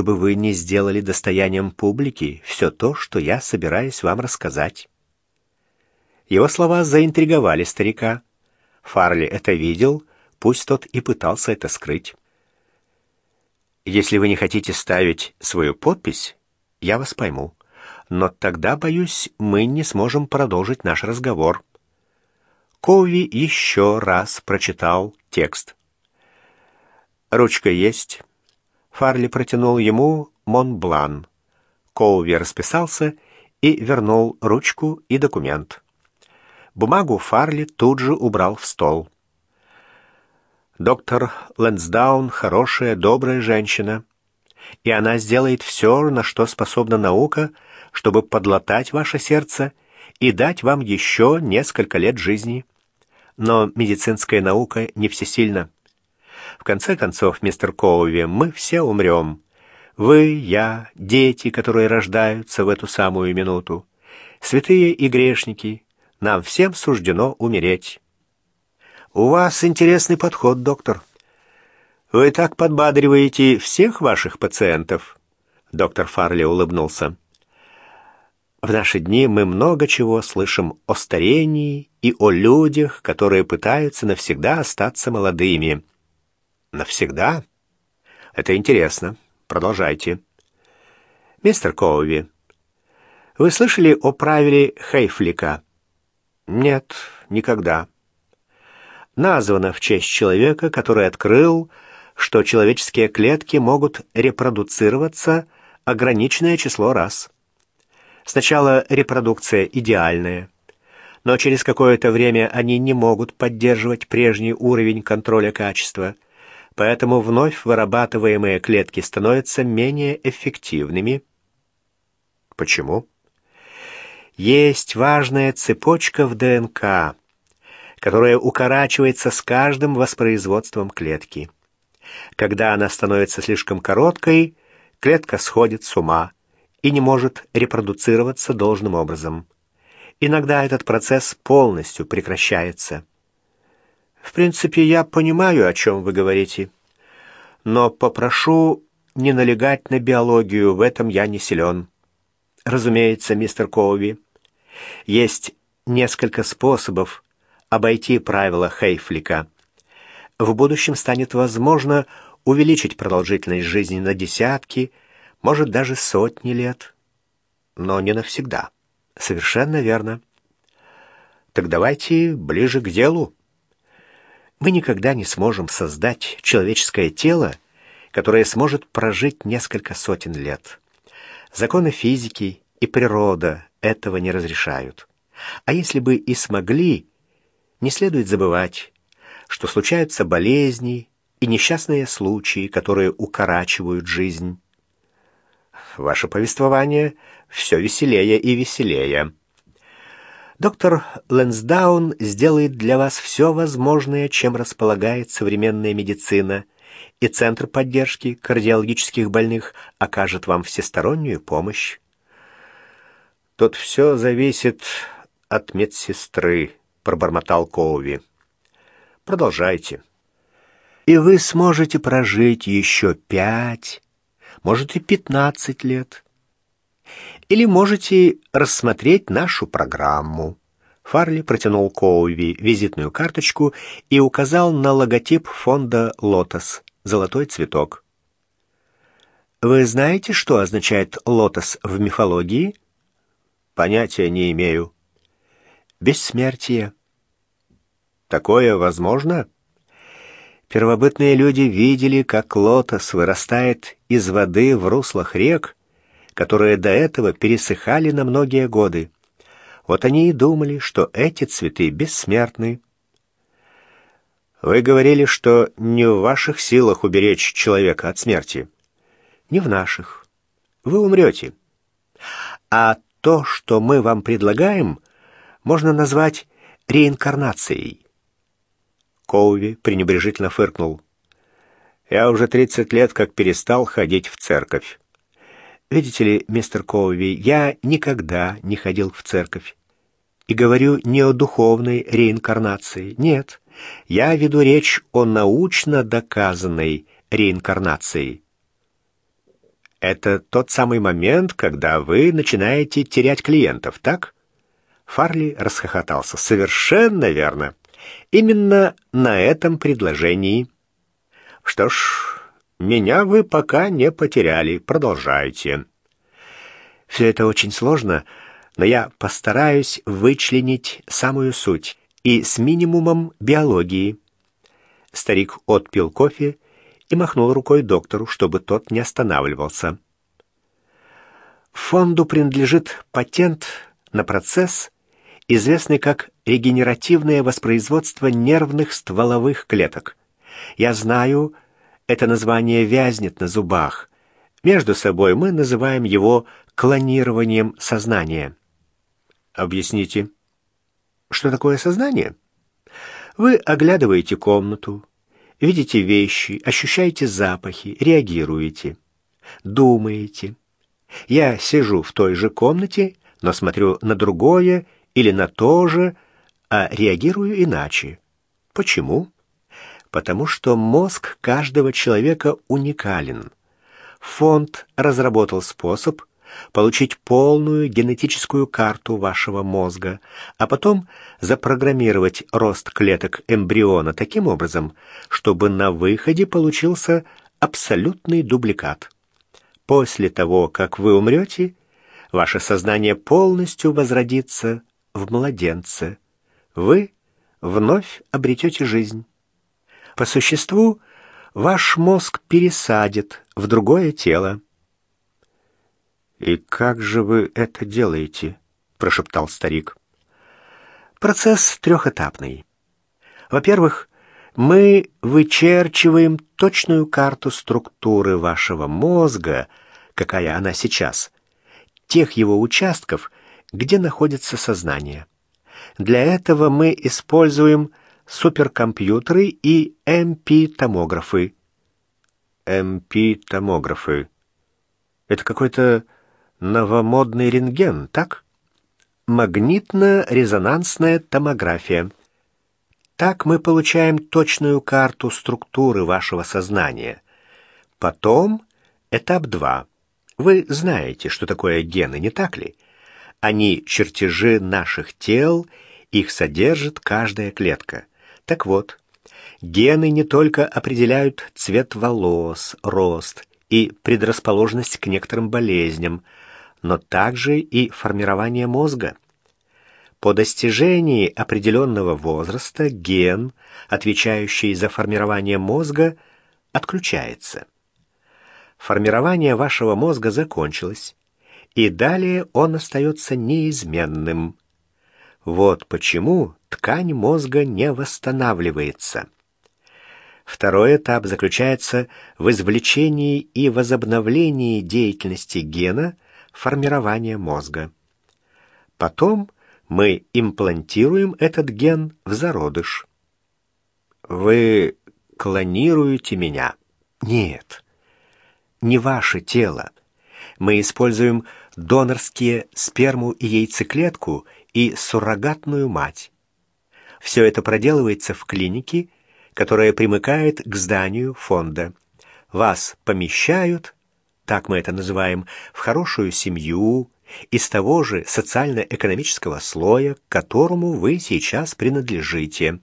чтобы вы не сделали достоянием публики все то, что я собираюсь вам рассказать». Его слова заинтриговали старика. Фарли это видел, пусть тот и пытался это скрыть. «Если вы не хотите ставить свою подпись, я вас пойму. Но тогда, боюсь, мы не сможем продолжить наш разговор». Коуви еще раз прочитал текст. «Ручка есть». Фарли протянул ему Монблан. Коуви расписался и вернул ручку и документ. Бумагу Фарли тут же убрал в стол. Доктор Лэнсдаун — хорошая, добрая женщина, и она сделает все, на что способна наука, чтобы подлатать ваше сердце и дать вам еще несколько лет жизни. Но медицинская наука не всесильна. В конце концов, мистер Коуви, мы все умрем. Вы, я, дети, которые рождаются в эту самую минуту, святые и грешники. Нам всем суждено умереть. «У вас интересный подход, доктор. Вы так подбадриваете всех ваших пациентов?» Доктор Фарли улыбнулся. «В наши дни мы много чего слышим о старении и о людях, которые пытаются навсегда остаться молодыми». «Навсегда? Это интересно. Продолжайте». «Мистер Коуви, вы слышали о правиле Хейфлика?» «Нет, никогда» названа в честь человека, который открыл, что человеческие клетки могут репродуцироваться ограниченное число раз. Сначала репродукция идеальная, но через какое-то время они не могут поддерживать прежний уровень контроля качества, поэтому вновь вырабатываемые клетки становятся менее эффективными. Почему? Есть важная цепочка в ДНК, которая укорачивается с каждым воспроизводством клетки. Когда она становится слишком короткой, клетка сходит с ума и не может репродуцироваться должным образом. Иногда этот процесс полностью прекращается. В принципе, я понимаю, о чем вы говорите, но попрошу не налегать на биологию, в этом я не силен. Разумеется, мистер Коуви, есть несколько способов обойти правила Хейфлика. В будущем станет возможно увеличить продолжительность жизни на десятки, может даже сотни лет. Но не навсегда. Совершенно верно. Так давайте ближе к делу. Мы никогда не сможем создать человеческое тело, которое сможет прожить несколько сотен лет. Законы физики и природа этого не разрешают. А если бы и смогли, не следует забывать, что случаются болезни и несчастные случаи, которые укорачивают жизнь. Ваше повествование все веселее и веселее. Доктор Лэнсдаун сделает для вас все возможное, чем располагает современная медицина, и Центр поддержки кардиологических больных окажет вам всестороннюю помощь. Тут все зависит от медсестры, — пробормотал Коуви. «Продолжайте. И вы сможете прожить еще пять, может и пятнадцать лет. Или можете рассмотреть нашу программу». Фарли протянул Коуви визитную карточку и указал на логотип фонда «Лотос» — золотой цветок. «Вы знаете, что означает «лотос» в мифологии?» «Понятия не имею», бессмертие. Такое возможно? Первобытные люди видели, как лотос вырастает из воды в руслах рек, которые до этого пересыхали на многие годы. Вот они и думали, что эти цветы бессмертны. Вы говорили, что не в ваших силах уберечь человека от смерти. Не в наших. Вы умрете. А то, что мы вам предлагаем, можно назвать реинкарнацией. Коуви пренебрежительно фыркнул. «Я уже тридцать лет как перестал ходить в церковь. Видите ли, мистер Коуви, я никогда не ходил в церковь. И говорю не о духовной реинкарнации. Нет, я веду речь о научно доказанной реинкарнации». Это тот самый момент, когда вы начинаете терять клиентов, так? Фарли расхохотался. Совершенно верно. Именно на этом предложении. Что ж, меня вы пока не потеряли. Продолжайте. Все это очень сложно, но я постараюсь вычленить самую суть и с минимумом биологии. Старик отпил кофе и махнул рукой доктору, чтобы тот не останавливался. Фонду принадлежит патент на процесс, известный как регенеративное воспроизводство нервных стволовых клеток. Я знаю, это название вязнет на зубах. Между собой мы называем его клонированием сознания. Объясните, что такое сознание? Вы оглядываете комнату, видите вещи, ощущаете запахи, реагируете, думаете. Я сижу в той же комнате, но смотрю на другое или на то же, а реагирую иначе. Почему? Потому что мозг каждого человека уникален. Фонд разработал способ получить полную генетическую карту вашего мозга, а потом запрограммировать рост клеток эмбриона таким образом, чтобы на выходе получился абсолютный дубликат. После того, как вы умрете, ваше сознание полностью возродится в младенце. Вы вновь обретете жизнь. По существу, ваш мозг пересадит в другое тело. «И как же вы это делаете?» — прошептал старик. «Процесс трехэтапный. Во-первых, мы вычерчиваем точную карту структуры вашего мозга, какая она сейчас, тех его участков, где находится сознание. Для этого мы используем суперкомпьютеры и МП-томографы. МП-томографы. Это какой-то новомодный рентген, так? Магнитно-резонансная томография. Так мы получаем точную карту структуры вашего сознания. Потом этап 2. Вы знаете, что такое гены, не так ли? Они чертежи наших тел, их содержит каждая клетка. Так вот, гены не только определяют цвет волос, рост и предрасположенность к некоторым болезням, но также и формирование мозга. По достижении определенного возраста ген, отвечающий за формирование мозга, отключается. Формирование вашего мозга закончилось, и далее он остается неизменным. Вот почему ткань мозга не восстанавливается. Второй этап заключается в извлечении и возобновлении деятельности гена – формирования мозга. Потом мы имплантируем этот ген в зародыш. Вы клонируете меня? Нет, не ваше тело. Мы используем донорские сперму и яйцеклетку и суррогатную мать. Все это проделывается в клинике, которая примыкает к зданию фонда. Вас помещают так мы это называем, в хорошую семью, из того же социально-экономического слоя, к которому вы сейчас принадлежите.